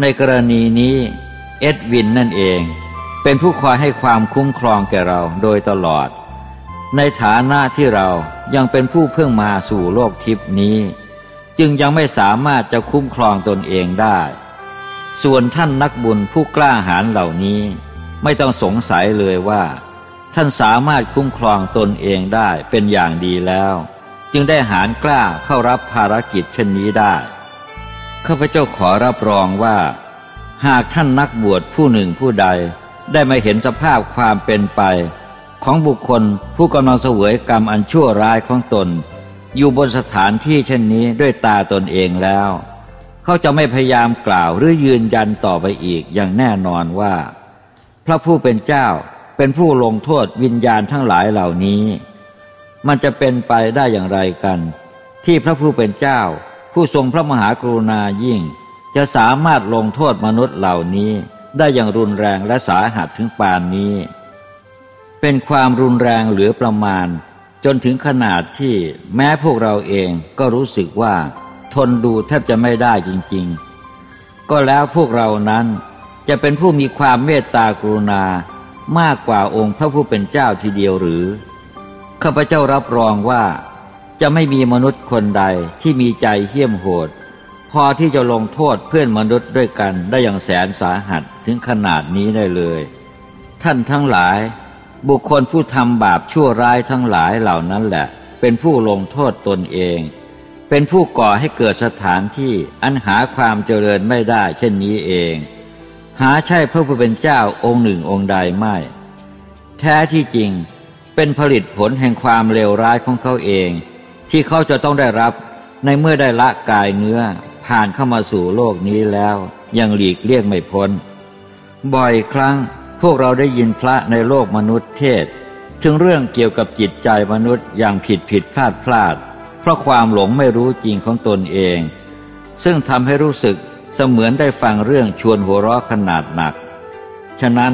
ในกรณีนี้เอ็ดวินนั่นเอง เป็นผู้คอยให้ความคุ้มครองแก่เราโดยตลอด ในฐานะที่เรายังเป็นผู้เพิ่งมาสู่โลกทิพนี้ จึงยังไม่สามารถจะคุ้มครองตนเองได้ ส่วนท่านนักบุญผู้กล้าหาญเหล่านี้ ไม่ต้องสงสัยเลยว่า ท่านสามารถคุ้มครองตนเองได้เป็นอย่างดีแล้ว จึงได้หารกล้าเข้ารับภารกิจเช่นนี้ได้ ข้าพเจ้าขอรับรองว่า หากท่านนักบวชผู้หนึ่งผู้ใด ได้มาเห็นสภาพความเป็นไป ของบุคคลผู้กำลังเสวยกรรมอันชั่วร้ายของตน อยู่บนสถานที่เช่นนี้ด้วยตาตนเองแล้ว เขาจะไม่พยายามกล่าวหรือยืนยันต่อไปอีกอย่างแน่นอนว่า พระผู้เป็นเจ้าเป็นผู้ลงโทษวิญญาณทั้งหลายเหล่านี้ มันจะเป็นไปได้อย่างไรกัน ที่พระผู้เป็นเจ้า ผู้ทรงพระมหากรุณายิ่ง จะสามารถลงโทษมนุษย์เหล่านี้ ได้อย่างรุนแรงและสาหัสถึงปานนี้ เป็นความรุนแรงเหลือประมาณ จนถึงขนาดที่แม้พวกเราเองก็รู้สึกว่า ทนดูแทบจะไม่ได้จริง ๆ ก็แล้วพวกเรานั้นจะเป็นผู้มีความเมตตากรุณามากกว่าองค์พระผู้เป็นเจ้าทีเดียวหรือข้าพเจ้ารับรองว่า จะไม่มีมนุษย์คนใดที่มีใจเหี้ยมโหด พอที่จะลงโทษเพื่อนมนุษย์ด้วยกันได้อย่างแสนสาหัสถึงขนาดนี้ได้เลย ท่านทั้งหลาย บุคคลผู้ทำบาปชั่วร้ายทั้งหลายเหล่านั้นแหละ เป็นผู้ลงโทษตนเอง เป็นผู้ก่อให้เกิดสถานที่อันหาความเจริญไม่ได้เช่นนี้เอง หาใช่พระผู้เป็นเจ้าองค์หนึ่งองค์ใดไม่ แท้ที่จริงเป็นผลิตผลแห่งความเลวร้ายของเขาเอง ที่เขาจะต้องได้รับในเมื่อได้ละกายเนื้อผ่านเข้ามาสู่โลกนี้แล้ว ยังหลีกเลี่ยงไม่พ้น บ่อยครั้งพวกเราได้ยินพระในโลกมนุษย์เทศ ถึงเรื่องเกี่ยวกับจิตใจมนุษย์อย่างผิดผิดพลาดพลาด เพราะความหลงไม่รู้จริงของตนเอง ซึ่งทำให้รู้สึกเสมือนได้ฟังเรื่องชวนหัวเราะขนาดหนัก ฉะนั้น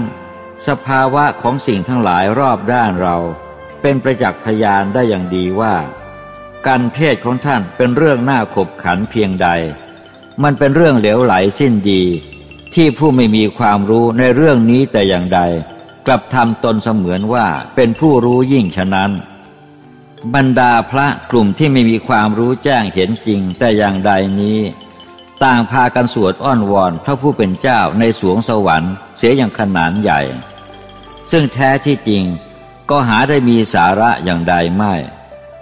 สภาวะของสิ่งทั้งหลายรอบด้านเรา เป็นประจักษ์พยานได้อย่างดีว่า การเทศของท่านเป็นเรื่องน่าขบขันเพียงใด มันเป็นเรื่องเหลวไหลสิ้นดี ที่ผู้ไม่มีความรู้ในเรื่องนี้แต่อย่างใด กลับทำตนเสมือนว่าเป็นผู้รู้ยิ่งฉะนั้น บรรดาพระกลุ่มที่ไม่มีความรู้แจ้งเห็นจริงแต่อย่างใดนี้ ต่างพากันสวดอ้อนวอนพระผู้เป็นเจ้าในสวงสวรรค์เสียอย่างขนานใหญ่ ซึ่งแท้ที่จริงก็หาได้มีสาระอย่างใดไม่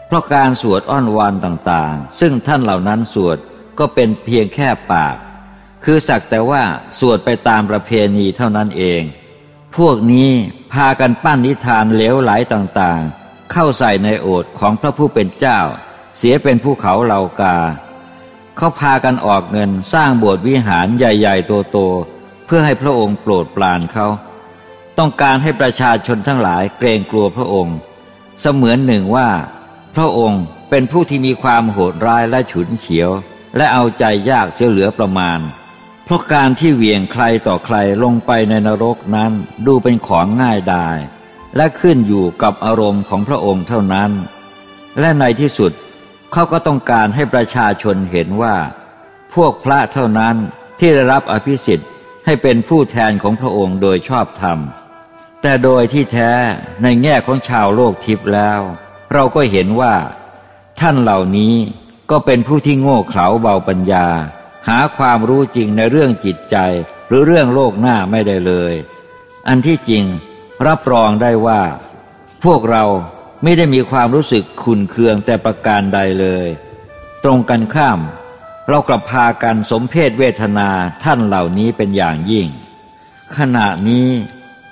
เพราะการสวดอ้อนวอนต่างๆ ซึ่งท่านเหล่านั้นสวดก็เป็นเพียงแค่ปาก คือสักแต่ว่าสวดไปตามประเพณีเท่านั้นเอง พวกนี้พากันปั้นนิทานเหลวไหลต่างๆ เข้าใส่ในโอทของพระผู้เป็นเจ้า เสียเป็นภูเขาเหล่ากา เขาพากันออกเงินสร้างโบสถ์วิหารใหญ่ๆโตๆเพื่อให้พระองค์โปรดปรานเขาต้องการให้ประชาชนทั้งหลายเกรงกลัวพระองค์ เสมือนหนึ่งว่า พระองค์เป็นผู้ที่มีความโหดร้ายและฉุนเฉียว และเอาใจยากเสียเหลือประมาณ เพราะการที่เหวี่ยงใครต่อใครลงไปในนรกนั้นดูเป็นของง่ายดาย และขึ้นอยู่กับอารมณ์ของพระองค์เท่านั้น และในที่สุดเขาก็ต้องการให้ประชาชนเห็นว่า พวกพระเท่านั้นที่ได้รับอภิสิทธิ์ให้เป็นผู้แทนของพระองค์โดยชอบธรรม แต่โดยที่แท้ในแง่ของชาวโลกทิพย์แล้ว เราก็เห็นว่า ท่านเหล่านี้ก็เป็นผู้ที่โง่เขลาเบาปัญญา หาความรู้จริงในเรื่องจิตใจ หรือเรื่องโลกหน้าไม่ได้เลย อันที่จริงรับรองได้ว่า พวกเราไม่ได้มีความรู้สึกขุนเคืองแต่ประการใดเลย ตรงกันข้าม เรากลับพากันสมเพศเวทนาท่านเหล่านี้เป็นอย่างยิ่ง ขณะนี้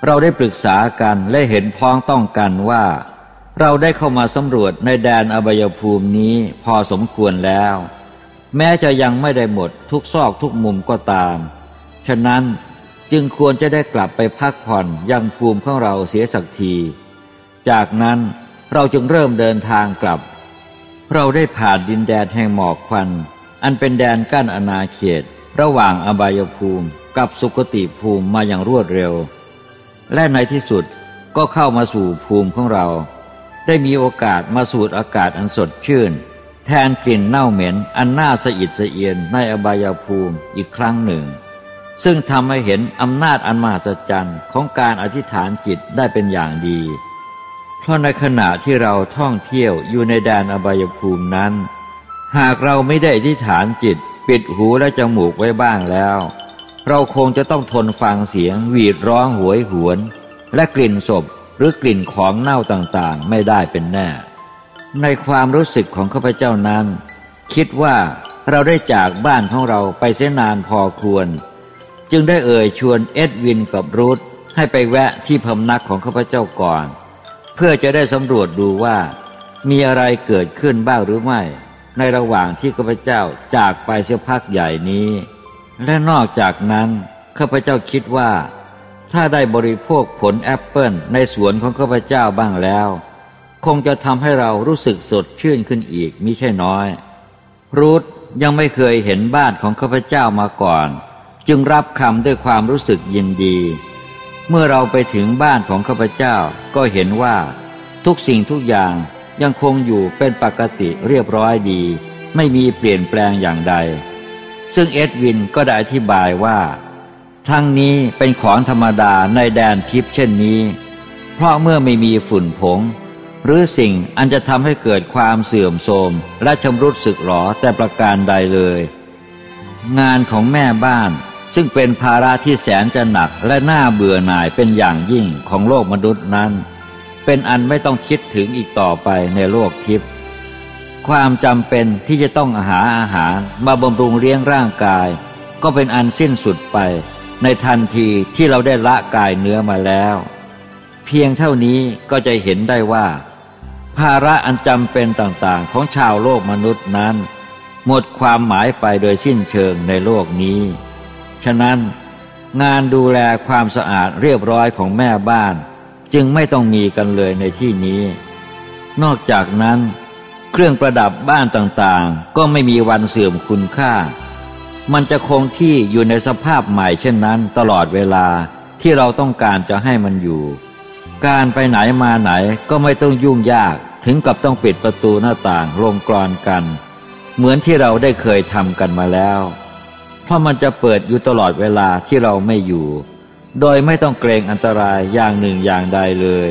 เราได้ปรึกษากันและเห็นพ้องต้องกันว่า เราได้เข้ามาสำรวจในแดนอบายภูมินี้พอสมควรแล้ว แม้จะยังไม่ได้หมดทุกซอกทุกมุมก็ตาม ฉะนั้นจึงควรจะได้กลับไปพักผ่อนยังภูมิของเราเสียสักที จากนั้นเราจึงเริ่มเดินทางกลับ เราได้ผ่านดินแดนแห่งหมอกควัน อันเป็นแดนกั้นอนาเขต ระหว่างอบายภูมิกับสุคติภูมิมาอย่างรวดเร็ว และในที่สุดก็เข้ามาสู่ภูมิของเรา ได้มีโอกาสมาสูดอากาศอันสดชื่น แทนกลิ่นเน่าเหม็นอันน่าสะอิดสะเอียนในอบายภูมิอีกครั้งหนึ่ง ซึ่งทำให้เห็นอำนาจอันมหัศจรรย์ของการอธิษฐานจิตได้เป็นอย่างดี เพราะในขณะที่เราท่องเที่ยวอยู่ในแดนอบายภูมินั้น หากเราไม่ได้อธิษฐานจิต ปิดหูและจมูกไว้บ้างแล้ว เราคงจะต้องทนฟังเสียงหวีดร้องหวยหวน และกลิ่นศพ หรือกลิ่นของเน่าต่างๆ ไม่ได้เป็นแน่ ในความรู้สึกของข้าพเจ้านั้น คิดว่าเราได้จากบ้านของเราไปเสียนานพอควร จึงได้เอ่ยชวนเอ็ดวินกับรูธให้ไปแวะที่พำนักของข้าพเจ้าก่อน เพื่อจะได้สำรวจดูว่า มีอะไรเกิดขึ้นบ้างหรือไม่ ในระหว่างที่ข้าพเจ้าจากไปเสียพักใหญ่นี้ และนอกจากนั้นข้าพเจ้าคิดว่า ถ้าได้บริโภคผลแอปเปิลในสวนของข้าพเจ้าบ้างแล้ว คงจะทำให้เรารู้สึกสดชื่นขึ้นอีกมิใช่น้อย รูธยังไม่เคยเห็นบ้านของข้าพเจ้ามาก่อน จึงรับคำด้วยความรู้สึกยินดี เมื่อเราไปถึงบ้านของข้าพเจ้าก็เห็นว่า ทุกสิ่งทุกอย่างยังคงอยู่เป็นปกติเรียบร้อยดี ไม่มีเปลี่ยนแปลงอย่างใด ซึ่งเอ็ดวินก็ได้อธิบายว่า ทั้งนี้เป็นของธรรมดาในแดนทิพย์เช่นนี้ เพราะเมื่อไม่มีฝุ่นผง หรือสิ่งอันจะทำให้เกิดความเสื่อมโทรมและชำรุดสึกหรอแต่ประการใดเลย งานของแม่บ้านซึ่งเป็นภาระที่แสนจะหนักและน่าเบื่อหน่ายเป็นอย่างยิ่งของโลกมนุษย์นั้น เป็นอันไม่ต้องคิดถึงอีกต่อไปในโลกทิพย์ความจำเป็นที่จะต้องหาอาหารมาบำรุงเลี้ยงร่างกาย ก็เป็นอันสิ้นสุดไป ในทันทีที่เราได้ละกายเนื้อมาแล้ว เพียงเท่านี้ก็จะเห็นได้ว่า ภาระอันจำเป็นต่างๆ ของชาวโลกมนุษย์นั้น หมดความหมายไปโดยสิ้นเชิงในโลกนี้ ฉะนั้นงานดูแลความสะอาดเรียบร้อยของแม่บ้าน จึงไม่ต้องมีกันเลยในที่นี้ นอกจากนั้น เครื่องประดับบ้านต่างๆ ก็ไม่มีวันเสื่อมคุณค่า มันจะคงที่อยู่ในสภาพใหม่เช่นนั้นตลอดเวลาที่เราต้องการจะให้มันอยู่ การไปไหนมาไหนก็ไม่ต้องยุ่งยากถึงกับต้องปิดประตูหน้าต่างลงกรอนกัน เหมือนที่เราได้เคยทำกันมาแล้ว เพราะมันจะเปิดอยู่ตลอดเวลาที่เราไม่อยู่ โดยไม่ต้องเกรงอันตรายอย่างหนึ่งอย่างใดเลย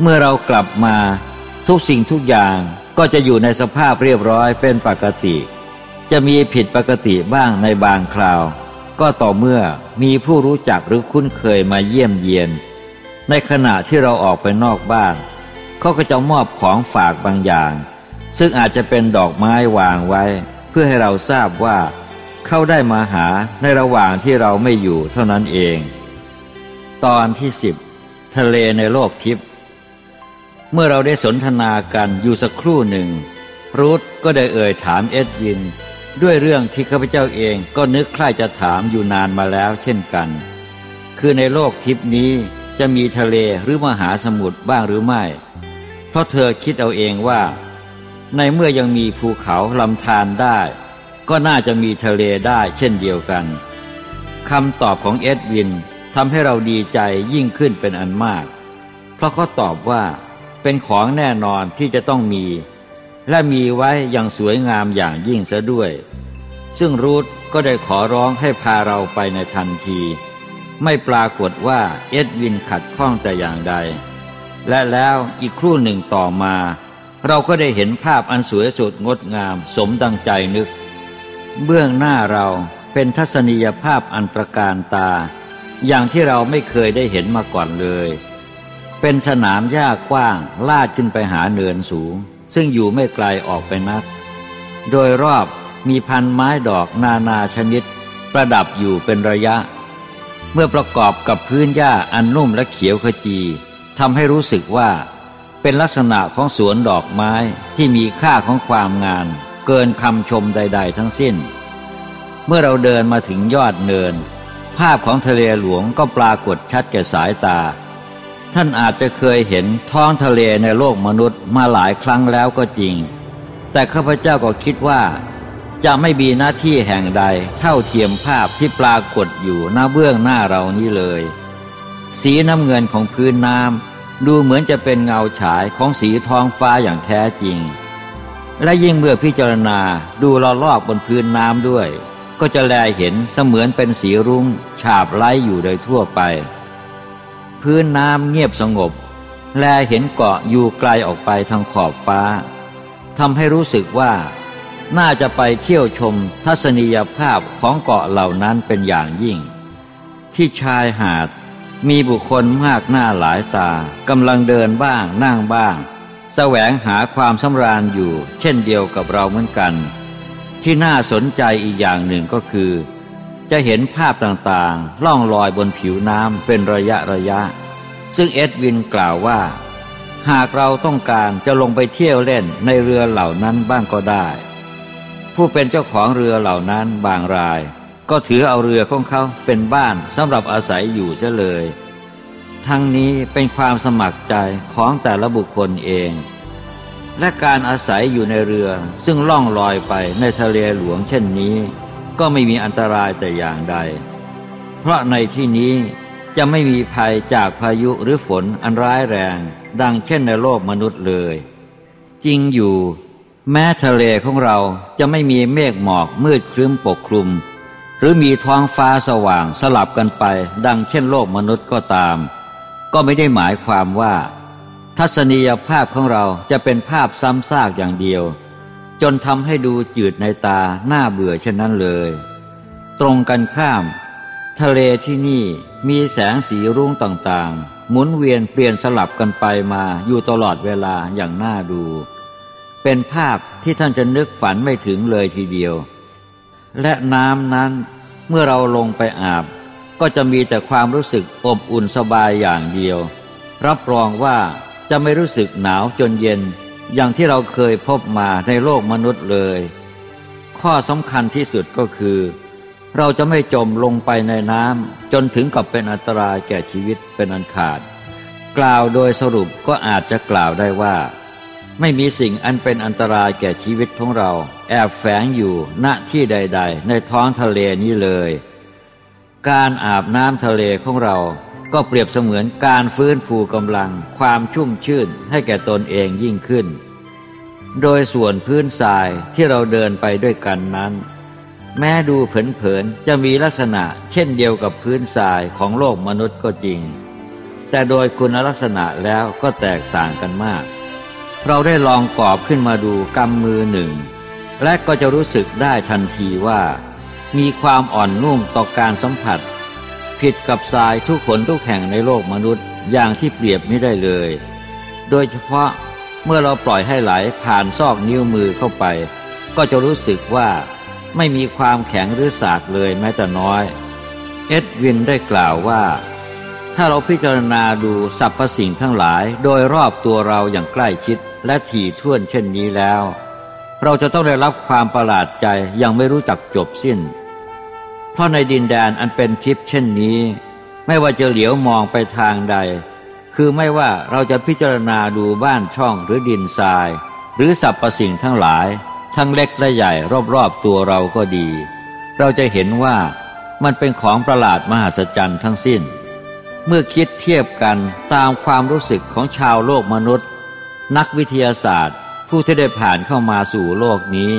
เมื่อเรากลับมาทุกสิ่งทุกอย่างก็จะอยู่ในสภาพเรียบร้อยเป็นปกติ จะมีผิดปกติบ้างในบางคราว ก็ต่อเมื่อมีผู้รู้จักหรือคุ้นเคยมาเยี่ยมเยียน ในขณะที่เราออกไปนอกบ้านเขาก็จะมอบของฝากบางอย่าง ซึ่งอาจจะเป็นดอกไม้วางไว้ เพื่อให้เราทราบว่าเขาได้มาหาในระหว่างที่เราไม่อยู่เท่านั้นเอง ตอนที่สิบทะเลในโลกทิพย์เมื่อเราได้สนทนากันอยู่สักครู่หนึ่งรูธก็ได้เอ่ยถามเอ็ดวิน ด้วยเรื่องที่ข้าพเจ้าเองก็นึกใคร่จะถามอยู่นานมาแล้วเช่นกัน คือในโลกทิพนี้จะมีทะเลหรือมหาสมุทรบ้างหรือไม่ เพราะเธอคิดเอาเองว่า ในเมื่อยังมีภูเขาลำธารได้ ก็น่าจะมีทะเลได้เช่นเดียวกันคำตอบของเอ็ดวินทำให้เราดีใจยิ่งขึ้นเป็นอันมาก เพราะเขาตอบว่าเป็นของแน่นอนที่จะต้องมี และมีไว้อย่างสวยงามอย่างยิ่งซะด้วย ซึ่งรูทก็ได้ขอร้องให้พาเราไปในทันที ไม่ปรากฏว่าเอ็ดวินขัดข้องแต่อย่างใด และแล้วอีกครู่หนึ่งต่อมา เราก็ได้เห็นภาพอันสวยสดงดงามสมดังใจนึก เบื้องหน้าเราเป็นทัศนียภาพอันตรการตา อย่างที่เราไม่เคยได้เห็นมาก่อนเลย เป็นสนามหญ้ากว้างลาดขึ้นไปหาเนินสูง ซึ่งอยู่ไม่ไกลออกไปนัก โดยรอบมีพันไม้ดอกนานาชนิด ประดับอยู่เป็นระยะ เมื่อประกอบกับพื้นหญ้าอันนุ่มและเขียวขจีทำให้รู้สึกว่า เป็นลักษณะของสวนดอกไม้ที่มีค่าของความงามเกินคำชมใด ๆ ทั้งสิ้น เมื่อเราเดินมาถึงยอดเนิน ภาพของทะเลหลวงก็ปรากฏชัดแก่สายตา ท่านอาจจะเคยเห็นท้องทะเลในโลกมนุษย์มาหลายครั้งแล้วก็จริง แต่ข้าพเจ้าก็คิดว่า จะไม่มีหน้าที่แห่งใดเท่าเทียมภาพที่ปรากฏอยู่หน้าเบื้องหน้าเรานี้เลย สีน้ำเงินของพื้นน้ำดูเหมือนจะเป็นเงาฉายของสีท้องฟ้าอย่างแท้จริง และยิ่งเมื่อพิจารณาดูลอลอกบนพื้นน้ำด้วย ก็จะแลเห็นเสมือนเป็นสีรุ้งฉาบไล้อยู่โดยทั่วไป พื้นน้ำเงียบสงบ แลเห็นเกาะอยู่ไกลออกไปทางขอบฟ้าทำให้รู้สึกว่า น่าจะไปเที่ยวชมทัศนียภาพของเกาะเหล่านั้นเป็นอย่างยิ่ง ที่ชายหาดมีบุคคลมากหน้าหลายตากำลังเดินบ้างนั่งบ้างแสวงหาความสำราญอยู่ เช่นเดียวกับเราเหมือนกัน ที่น่าสนใจอีกอย่างหนึ่งก็คือ จะเห็นภาพต่างๆ ล่องลอยบนผิวน้ำเป็นระยะระยะ ซึ่งเอ็ดวินกล่าวว่า หากเราต้องการจะลงไปเที่ยวเล่นในเรือเหล่านั้นบ้างก็ได้ ผู้เป็นเจ้าของเรือเหล่านั้นบางราย ก็ถือเอาเรือของเขาเป็นบ้านสำหรับอาศัยอยู่เสียเลย ทั้งนี้เป็นความสมัครใจของแต่ละบุคคลเอง และการอาศัยอยู่ในเรือซึ่งล่องลอยไปในทะเลหลวงเช่นนี้ ก็ไม่มีอันตรายแต่อย่างใด เพราะในที่นี้จะไม่มีภัยจากพายุหรือฝนอันร้ายแรง ดังเช่นในโลกมนุษย์เลย จริงอยู่ แม้ทะเลของเราจะไม่มีเมฆหมอกมืดครึ้มปกคลุม หรือมีท้องฟ้าสว่างสลับกันไป ดังเช่นโลกมนุษย์ก็ตาม ก็ไม่ได้หมายความว่า ทัศนียภาพของเราจะเป็นภาพซ้ำซากอย่างเดียว จนทำให้ดูจืดในตาหน้าเบื่อเช่นนั้นเลย ตรงกันข้าม ทะเลที่นี่มีแสงสีรุ้งต่างๆ หมุนเวียนเปลี่ยนสลับกันไปมาอยู่ตลอดเวลาอย่างน่าดู เป็นภาพที่ท่านจะนึกฝันไม่ถึงเลยทีเดียว และน้ำนั้นเมื่อเราลงไปอาบ ก็จะมีแต่ความรู้สึกอบอุ่นสบายอย่างเดียว รับรองว่าจะไม่รู้สึกหนาวจนเย็น อย่างที่เราเคยพบมาในโลกมนุษย์เลย ข้อสำคัญที่สุดก็คือ เราจะไม่จมลงไปในน้ำจนถึงกับเป็นอันตรายแก่ชีวิตเป็นอันขาด กล่าวโดยสรุปก็อาจจะกล่าวได้ว่า ไม่มีสิ่งอันเป็นอันตรายแก่ชีวิตของเรา แอบแฝงอยู่ณที่ใด ๆ ในท้องทะเลนี้เลย การอาบน้ำทะเลของเรา ก็เปรียบเสมือนการฟื้นฟูกำลังความชุ่มชื่นให้แก่ตนเองยิ่งขึ้น โดยส่วนพื้นทรายที่เราเดินไปด้วยกันนั้น แม้ดูเผินๆจะมีลักษณะเช่นเดียวกับพื้นทรายของโลกมนุษย์ก็จริง แต่โดยคุณลักษณะแล้วก็แตกต่างกันมาก เราได้ลองกอบขึ้นมาดูกำมือหนึ่ง และก็จะรู้สึกได้ทันทีว่า มีความอ่อนนุ่มต่อการสัมผัส ผิดกับทรายทุกคนทุกแห่งในโลกมนุษย์อย่างที่เปรียบไม่ได้เลย โดยเฉพาะเมื่อเราปล่อยให้ไหลผ่านซอกนิ้วมือเข้าไป ก็จะรู้สึกว่าไม่มีความแข็งหรือสากเลยแม้แต่น้อย เอ็ดวินได้กล่าวว่า ถ้าเราพิจารณาดูสรรพสิ่งทั้งหลายโดยรอบตัวเราอย่างใกล้ชิดและถี่ถ้วนเช่นนี้แล้ว เราจะต้องได้รับความประหลาดใจยังไม่รู้จักจบสิ้น เพราะในดินแดนอันเป็นทิพย์เช่นนี้ ไม่ว่าจะเหลียวมองไปทางใด คือไม่ว่าเราจะพิจารณาดูบ้านช่องหรือดินทราย หรือสรรพสิ่งทั้งหลาย ทั้งเล็กและใหญ่รอบๆตัวเราก็ดี เราจะเห็นว่ามันเป็นของประหลาดมหัศจรรย์ทั้งสิ้น เมื่อคิดเทียบกันตามความรู้สึกของชาวโลกมนุษย์ นักวิทยาศาสตร์ ผู้ที่ได้ผ่านเข้ามาสู่โลกนี้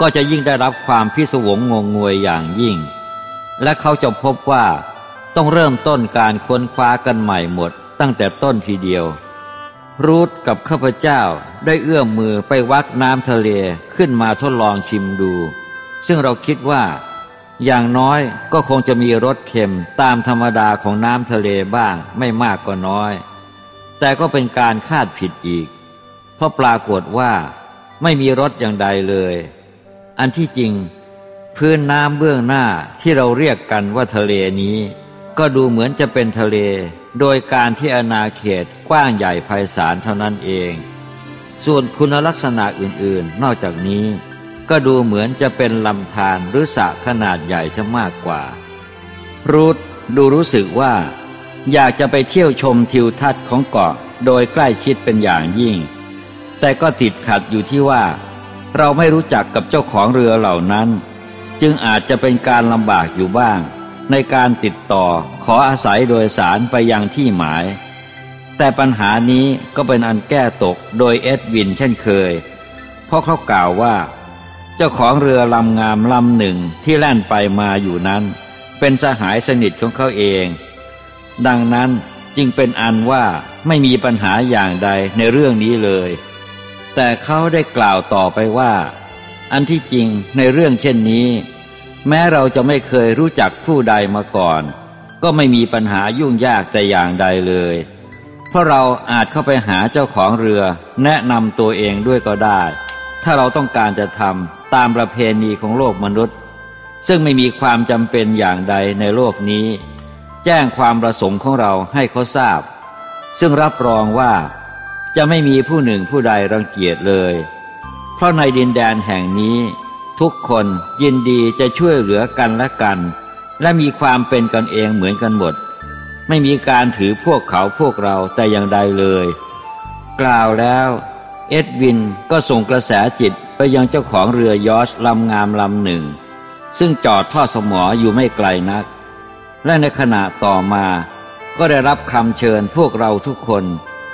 ก็จะยิ่งได้รับความพิศวงงงงวยอย่างยิ่ง และเขาจะพบว่าต้องเริ่มต้นการค้นคว้ากันใหม่หมดตั้งแต่ต้นทีเดียว รูทกับข้าพเจ้าได้เอื้อมมือไปวักน้ำทะเลขึ้นมาทดลองชิมดู ซึ่งเราคิดว่า อย่างน้อยก็คงจะมีรสเค็มตามธรรมดาของน้ำทะเลบ้างไม่มากก็น้อย แต่ก็เป็นการคาดผิดอีก เพราะปรากฏว่าไม่มีรสอย่างใดเลย อันที่จริง พื้นน้ำเบื้องหน้าที่เราเรียกกันว่าทะเลนี้ ก็ดูเหมือนจะเป็นทะเล โดยการที่อนาเขตกว้างใหญ่ไพศาลเท่านั้นเอง ส่วนคุณลักษณะอื่นๆ นอกจากนี้ ก็ดูเหมือนจะเป็นลำธารหรือสระขนาดใหญ่ซะมากกว่า รูทดูรู้สึกว่า อยากจะไปเที่ยวชมทิวทัศน์ของเกาะโดยใกล้ชิดเป็นอย่างยิ่ง แต่ก็ติดขัดอยู่ที่ว่า เราไม่รู้จักกับเจ้าของเรือเหล่านั้น จึงอาจจะเป็นการลำบากอยู่บ้าง ในการติดต่อขออาศัยโดยสารไปยังที่หมาย แต่ปัญหานี้ก็เป็นอันแก้ตกโดยเอ็ดวินเช่นเคย เพราะเขากล่าวว่า เจ้าของเรือลำงามลำหนึ่งที่แล่นไปมาอยู่นั้น เป็นสหายสนิทของเขาเอง ดังนั้นจึงเป็นอันว่าไม่มีปัญหาอย่างใดในเรื่องนี้เลย แต่เขาได้กล่าวต่อไปว่า อันที่จริงในเรื่องเช่นนี้ แม้เราจะไม่เคยรู้จักผู้ใดมาก่อน ก็ไม่มีปัญหายุ่งยากแต่อย่างใดเลย เพราะเราอาจเข้าไปหาเจ้าของเรือ แนะนำตัวเองด้วยก็ได้ ถ้าเราต้องการจะทำตามประเพณีของโลกมนุษย์ ซึ่งไม่มีความจำเป็นอย่างใดในโลกนี้ แจ้งความประสงค์ของเราให้เขาทราบ ซึ่งรับรองว่าจะไม่มีผู้หนึ่งผู้ใดรังเกียจเลย เพราะในดินแดนแห่งนี้ ทุกคนยินดีจะช่วยเหลือกันและกัน และมีความเป็นกันเองเหมือนกันหมด ไม่มีการถือพวกเขาพวกเราแต่อย่างใดเลย กล่าวแล้วเอ็ดวินก็ส่งกระแสจิตไปยังเจ้าของเรือยอชลำงามลำหนึ่ง ซึ่งจอดท่อสมออยู่ไม่ไกลนัก และในขณะต่อมาก็ได้รับคำเชิญพวกเราทุกคน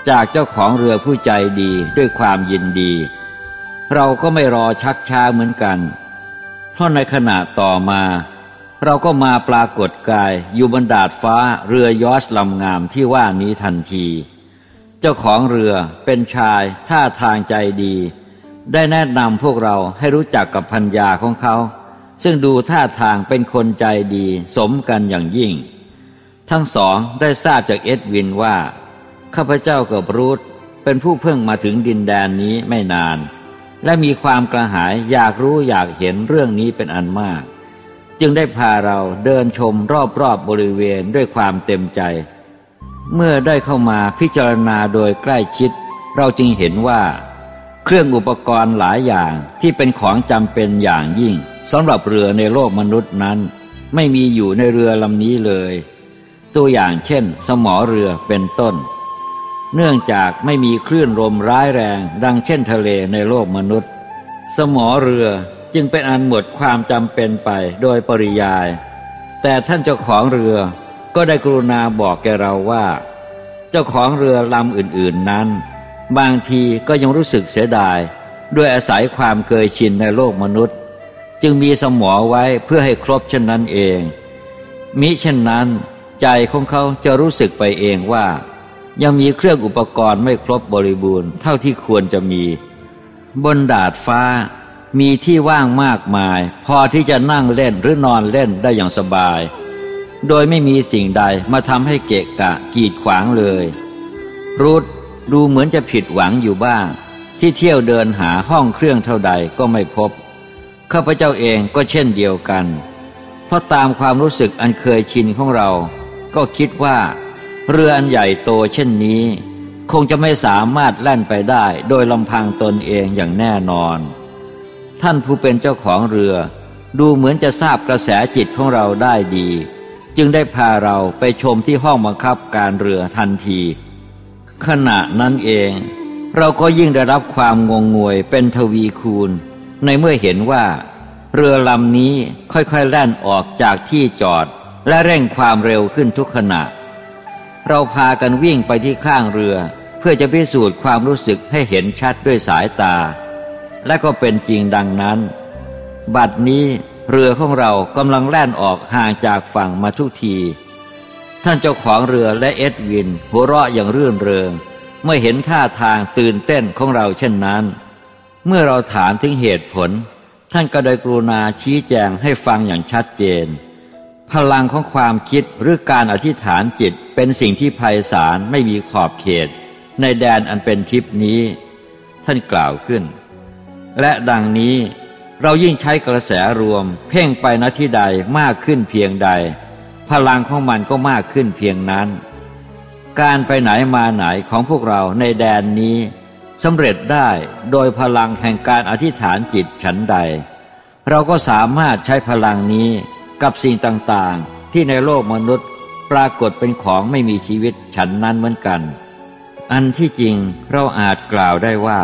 จากเจ้าของเรือผู้ใจดีด้วยความยินดี เราก็ไม่รอชักช้าเหมือนกัน เพราะในขณะต่อมา เราก็มาปรากฏกายอยู่บนดาดฟ้าเรือยอชลำงามที่ว่านี้ทันที เจ้าของเรือเป็นชายท่าทางใจดี ได้แนะนำพวกเราให้รู้จักกับพัญญาของเขา ซึ่งดูท่าทางเป็นคนใจดีสมกันอย่างยิ่ง ทั้งสองได้ทราบจากเอ็ดวินว่า ข้าพเจ้ากับรูธเป็นผู้เพิ่งมาถึงดินแดนนี้ไม่นาน และมีความกระหายอยากรู้อยากเห็นเรื่องนี้เป็นอันมาก จึงได้พาเราเดินชมรอบๆบบริเวณด้วยความเต็มใจ เมื่อได้เข้ามาพิจารณาโดยใกล้ชิด เราจึงเห็นว่า เครื่องอุปกรณ์หลายอย่างที่เป็นของจำเป็นอย่างยิ่งสำหรับเรือในโลกมนุษย์นั้น ไม่มีอยู่ในเรือลำนี้เลย ตัวอย่างเช่น สมอเรือเป็นต้น เนื่องจากไม่มีคลื่นลมร้ายแรงดังเช่นทะเลในโลกมนุษย์ สมอเรือจึงเป็นอันหมดความจำเป็นไปโดยปริยาย แต่ท่านเจ้าของเรือก็ได้กรุณาบอกแกเราว่า เจ้าของเรือลำอื่นๆนั้น บางทีก็ยังรู้สึกเสียดาย ด้วยอาศัยความเคยชินในโลกมนุษย์ จึงมีสมอไว้เพื่อให้ครบเช่นนั้นเอง มิเช่นนั้นใจของเขาจะรู้สึกไปเองว่า ยังมีเครื่องอุปกรณ์ไม่ครบบริบูรณ์เท่าที่ควรจะมี บนดาดฟ้ามีที่ว่างมากมาย พอที่จะนั่งเล่นหรือนอนเล่นได้อย่างสบาย โดยไม่มีสิ่งใดมาทำให้เกะกะกีดขวางเลย รูดดูเหมือนจะผิดหวังอยู่บ้าง ที่เที่ยวเดินหาห้องเครื่องเท่าใดก็ไม่พบข้าพเจ้าเองก็เช่นเดียวกัน เพราะตามความรู้สึกอันเคยชินของเรา ก็คิดว่า เรืออันใหญ่โตเช่นนี้ คงจะไม่สามารถแล่นไปได้โดยลำพังตนเองอย่างแน่นอน ท่านผู้เป็นเจ้าของเรือ ดูเหมือนจะทราบกระแสจิตของเราได้ดี จึงได้พาเราไปชมที่ห้องบังคับการเรือทันที ขณะนั้นเอง เราก็ยิ่งได้รับความงงงวยเป็นทวีคูณ ในเมื่อเห็นว่า เรือลำนี้ค่อยๆแล่นออกจากที่จอดและเร่งความเร็วขึ้นทุกขณะ เราพากันวิ่งไปที่ข้างเรือ เพื่อจะพิสูจน์ความรู้สึกให้เห็นชัดด้วยสายตา และก็เป็นจริงดังนั้น บัดนี้เรือของเรากำลังแล่นออกห่างจากฝั่งมาทุกที ท่านเจ้าของเรือและเอ็ดวิน หัวเราะอย่างรื่นเริง เมื่อเห็นท่าทางตื่นเต้นของเราเช่นนั้น เมื่อเราถามถึงเหตุผล ท่านก็ได้กรุณาชี้แจงให้ฟังอย่างชัดเจน พลังของความคิดหรือการอธิษฐานจิตเป็นสิ่งที่ไพศาลไม่มีขอบเขต ในแดนอันเป็นทิพนี้ ท่านกล่าวขึ้น และดังนี้เรายิ่งใช้กระแสรวม เพ่งไปณที่ใดมากขึ้นเพียงใด พลังของมันก็มากขึ้นเพียงนั้น การไปไหนมาไหนของพวกเราในแดนนี้สำเร็จได้โดยพลังแห่งการอธิษฐานจิตฉันใด เราก็สามารถใช้พลังนี้ กับสิ่งต่างๆ ที่ในโลกมนุษย์ปรากฏเป็นของไม่มีชีวิตฉันนั้นเหมือนกัน อันที่จริงเราอาจกล่าวได้ว่า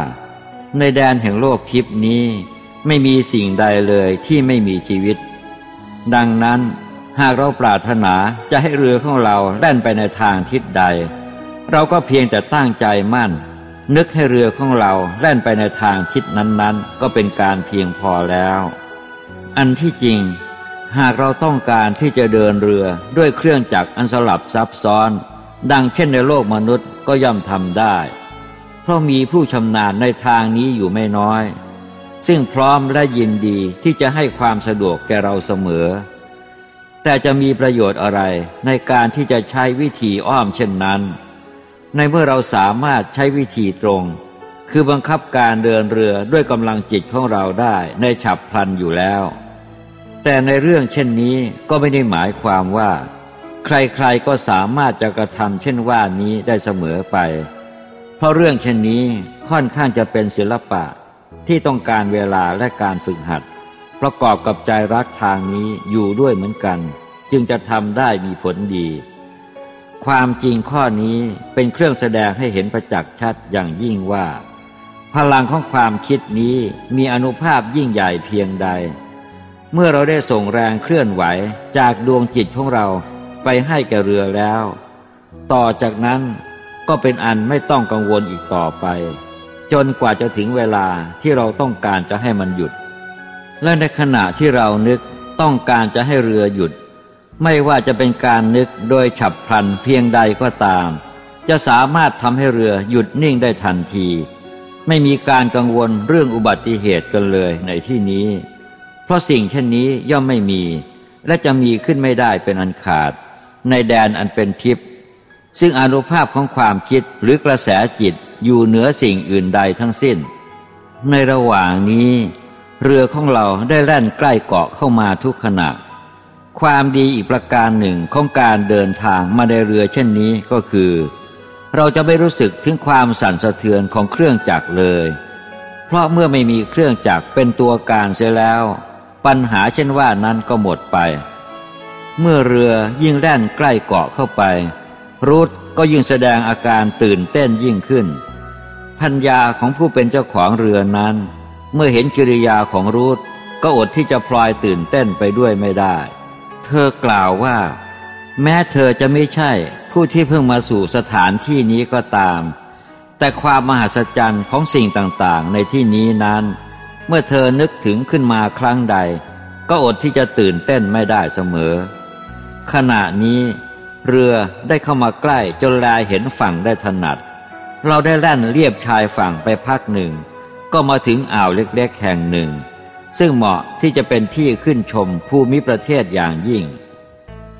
ในแดนแห่งโลกทิพนี้ไม่มีสิ่งใดเลยที่ไม่มีชีวิต ดังนั้นหากเราปรารถนาจะให้เรือของเราแล่นไปในทางทิศใด เราก็เพียงแต่ตั้งใจมั่น นึกให้เรือของเราแล่นไปในทางทิศนั้นๆ ก็เป็นการเพียงพอแล้ว อันที่จริง หากเราต้องการที่จะเดินเรือด้วยเครื่องจักรอันสลับซับซ้อน ดังเช่นในโลกมนุษย์ก็ย่อมทำได้ เพราะมีผู้ชำนาญในทางนี้อยู่ไม่น้อย ซึ่งพร้อมและยินดีที่จะให้ความสะดวกแก่เราเสมอ แต่จะมีประโยชน์อะไรในการที่จะใช้วิธีอ้อมเช่นนั้น ในเมื่อเราสามารถใช้วิธีตรง คือบังคับการเดินเรือด้วยกำลังจิตของเราได้ในฉับพลันอยู่แล้ว แต่ในเรื่องเช่นนี้ก็ไม่ได้หมายความว่า ใครๆก็สามารถจะกระทำเช่นว่านี้ได้เสมอไป เพราะเรื่องเช่นนี้ค่อนข้างจะเป็นศิลปะที่ต้องการเวลาและการฝึกหัด ประกอบกับใจรักทางนี้อยู่ด้วยเหมือนกัน จึงจะทำได้มีผลดี ความจริงข้อนี้เป็นเครื่องแสดงให้เห็นประจักษ์ชัดอย่างยิ่งว่า พลังของความคิดนี้มีอนุภาพยิ่งใหญ่เพียงใด เมื่อเราได้ส่งแรงเคลื่อนไหวจากดวงจิตของเราไปให้แก่เรือแล้ว ต่อจากนั้นก็เป็นอันไม่ต้องกังวลอีกต่อไป จนกว่าจะถึงเวลาที่เราต้องการจะให้มันหยุด และในขณะที่เรานึกต้องการจะให้เรือหยุด ไม่ว่าจะเป็นการนึกโดยฉับพลันเพียงใดก็ตาม จะสามารถทำให้เรือหยุดนิ่งได้ทันที ไม่มีการกังวลเรื่องอุบัติเหตุกันเลยในที่นี้ เพราะสิ่งเช่นนี้ย่อมไม่มี และจะมีขึ้นไม่ได้เป็นอันขาด ในแดนอันเป็นทิพย์ซึ่งอนุภาพของความคิดหรือกระแสจิตอยู่เหนือสิ่งอื่นใดทั้งสิ้น ในระหว่างนี้ เรือของเราได้แล่นใกล้เกาะเข้ามาทุกขณะ ความดีอีกประการหนึ่งของการเดินทางมาในเรือเช่นนี้ก็คือ เราจะไม่รู้สึกถึงความสั่นสะเทือนของเครื่องจักรเลย เพราะเมื่อไม่มีเครื่องจักรเป็นตัวการเสียแล้ว ปัญหาเช่นว่านั้นก็หมดไป เมื่อเรือยิ่งแล่นใกล้เกาะเข้าไป รูทก็ยิ่งแสดงอาการตื่นเต้นยิ่งขึ้นพัญญาของผู้เป็นเจ้าของเรือนั้น เมื่อเห็นกิริยาของรูทก็อดที่จะพลอยตื่นเต้นไปด้วยไม่ได้ เธอกล่าวว่า แม้เธอจะไม่ใช่ผู้ที่เพิ่งมาสู่สถานที่นี้ก็ตาม แต่ความมหัศจรรย์ของสิ่งต่างๆ ในที่นี้นั้น เมื่อเธอนึกถึงขึ้นมาครั้งใด ก็อดที่จะตื่นเต้นไม่ได้เสมอ ขณะนี้ เรือได้เข้ามาใกล้จนแลเห็นฝั่งได้ถนัด เราได้แล่นเลียบชายฝั่งไปพักหนึ่ง ก็มาถึงอ่าวเล็กๆแห่งหนึ่ง ซึ่งเหมาะที่จะเป็นที่ขึ้นชมภูมิประเทศอย่างยิ่ง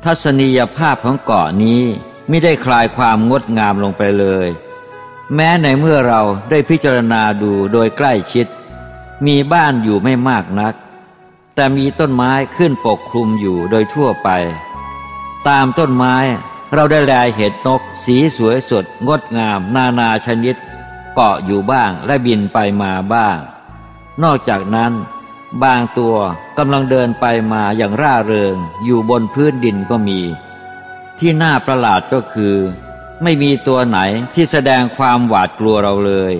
ทัศนียภาพของเกาะนี้ไม่ได้คลายความงดงามลงไปเลย แม้ในเมื่อเราได้พิจารณาดูโดยใกล้ชิด มีบ้านอยู่ไม่มากนัก แต่มีต้นไม้ขึ้นปกคลุมอยู่โดยทั่วไป ตามต้นไม้เราได้แลเห็ดนกสีสวยสดงดงาม นานาชนิด เกาะอยู่บ้างและบินไปมาบ้าง นอกจากนั้น บางตัวกำลังเดินไปมาอย่างร่าเริง อยู่บนพื้นดินก็มี ที่น่าประหลาดก็คือ ไม่มีตัวไหนที่แสดงความหวาดกลัวเราเลย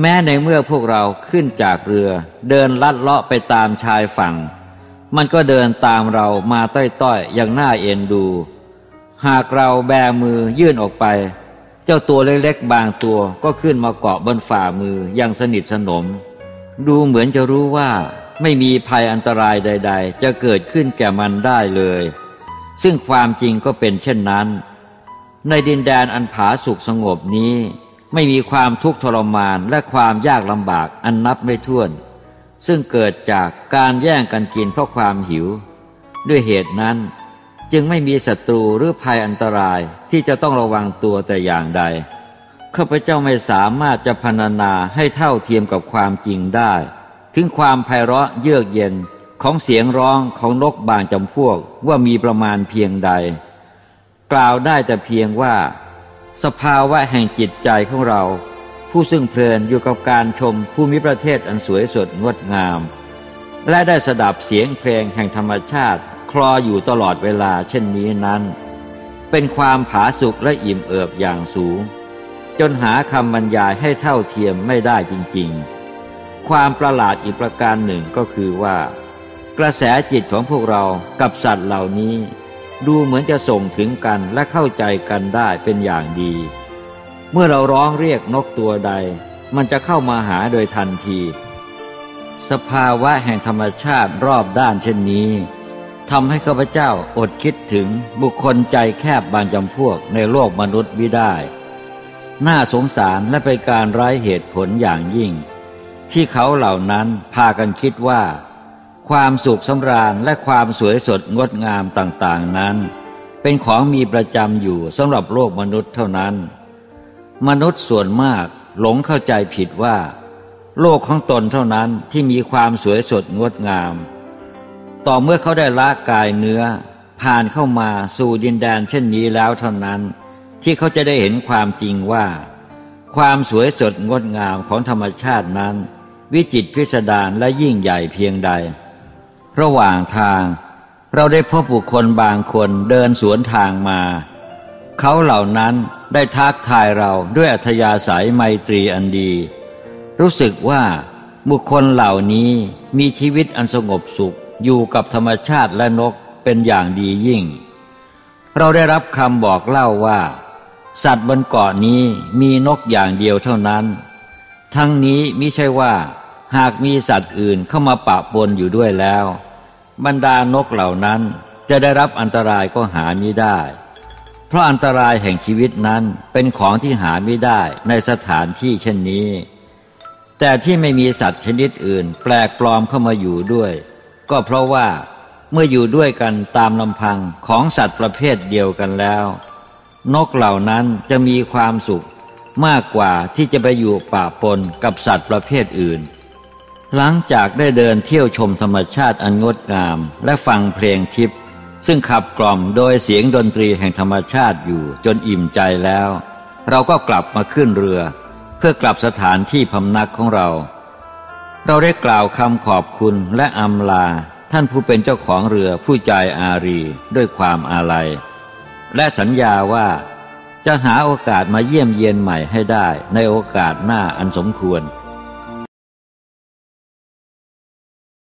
แม้ในเมื่อพวกเราขึ้นจากเรือ เดินลัดเลาะไปตามชายฝั่ง มันก็เดินตามเรามาต้อยๆอย่างน่าเอ็นดู หากเราแบมือยื่นออกไป เจ้าตัวเล็กๆบางตัวก็ขึ้นมาเกาะบนฝ่ามืออย่างสนิทสนม ดูเหมือนจะรู้ว่าไม่มีภัยอันตรายใด ๆ จะเกิดขึ้นแก่มันได้เลย ซึ่งความจริงก็เป็นเช่นนั้น ในดินแดนอันผาสุกสงบนี้ ไม่มีความทุกข์ทรมานและความยากลำบากอันนับไม่ถ้วน ซึ่งเกิดจากการแย่งกันกินเพราะความหิว ด้วยเหตุนั้นจึงไม่มีศัตรูหรือภัยอันตรายที่จะต้องระวังตัวแต่อย่างใดข้าพเจ้าไม่สามารถจะพรรณนาให้เท่าเทียมกับความจริงได้ ถึงความไพเราะเยือกเย็นของเสียงร้องของนกบางจำพวกว่ามีประมาณเพียงใด กล่าวได้แต่เพียงว่า สภาวะแห่งจิตใจของเรา ผู้ซึ่งเพลินอยู่กับการชมภูมิประเทศอันสวยสดงดงาม และได้สดับเสียงเพลงแห่งธรรมชาติ คลออยู่ตลอดเวลาเช่นนี้นั้น เป็นความผาสุกและอิ่มเอิบอย่างสูง จนหาคำบรรยายให้เท่าเทียมไม่ได้จริงๆ ความประหลาดอีกประการหนึ่งก็คือว่า กระแสจิตของพวกเรากับสัตว์เหล่านี้ ดูเหมือนจะส่งถึงกันและเข้าใจกันได้เป็นอย่างดี เมื่อเราร้องเรียกนกตัวใด มันจะเข้ามาหาโดยทันที สภาวะแห่งธรรมชาติรอบด้านเช่นนี้ทำให้ข้าพเจ้าอดคิดถึงบุคคลใจแคบบางจำพวกในโลกมนุษย์วิได้ น่าสงสารและเป็นการไร้เหตุผลอย่างยิ่ง ที่เขาเหล่านั้นพากันคิดว่า ความสุขสำราญและความสวยสดงดงามต่างๆนั้น เป็นของมีประจำอยู่สำหรับโลกมนุษย์เท่านั้น มนุษย์ส่วนมากหลงเข้าใจผิดว่า โลกของตนเท่านั้นที่มีความสวยสดงดงาม ต่อเมื่อเขาได้ละกายเนื้อ ผ่านเข้ามาสู่ดินแดนเช่นนี้แล้วเท่านั้น ที่เขาจะได้เห็นความจริงว่า ความสวยสดงดงามของธรรมชาตินั้น วิจิตพิสดารและยิ่งใหญ่เพียงใด ระหว่างทาง เราได้พบบุคคลบางคนเดินสวนทางมา เขาเหล่านั้นได้ทักทายเราด้วยอัธยาศัยไมตรีอันดี รู้สึกว่าบุคคลเหล่านี้มีชีวิตอันสงบสุขอยู่กับธรรมชาติและนกเป็นอย่างดียิ่ง เราได้รับคำบอกเล่าว่า สัตว์บนเกาะนี้มีนกอย่างเดียวเท่านั้น ทั้งนี้มิใช่ว่าหากมีสัตว์อื่นเข้ามาปะปนอยู่ด้วยแล้ว บรรดานกเหล่านั้นจะได้รับอันตรายก็หามิได้ เพราะอันตรายแห่งชีวิตนั้นเป็นของที่หาไม่ได้ในสถานที่เช่นนี้ แต่ที่ไม่มีสัตว์ชนิดอื่น แปลกปลอมเข้ามาอยู่ด้วย ก็เพราะว่าเมื่ออยู่ด้วยกันตามลำพังของสัตว์ประเภทเดียวกันแล้ว นกเหล่านั้นจะมีความสุขมากกว่าที่จะไปอยู่ป่าปนกับสัตว์ประเภทอื่น หลังจากได้เดินเที่ยวชมธรรมชาติอันงดงามและฟังเพลงทิพย์ซึ่งขับกล่อมโดยเสียงดนตรีแห่งธรรมชาติอยู่จนอิ่มใจแล้ว เราก็กลับมาขึ้นเรือ เพื่อกลับสถานที่พำนักของเรา เราได้กล่าวคำขอบคุณและอำลา ท่านผู้เป็นเจ้าของเรือผู้ใจอารีด้วยความอาลัย และสัญญาว่า จะหาโอกาสมาเยี่ยมเยียนใหม่ให้ได้ในโอกาสหน้าอันสมควร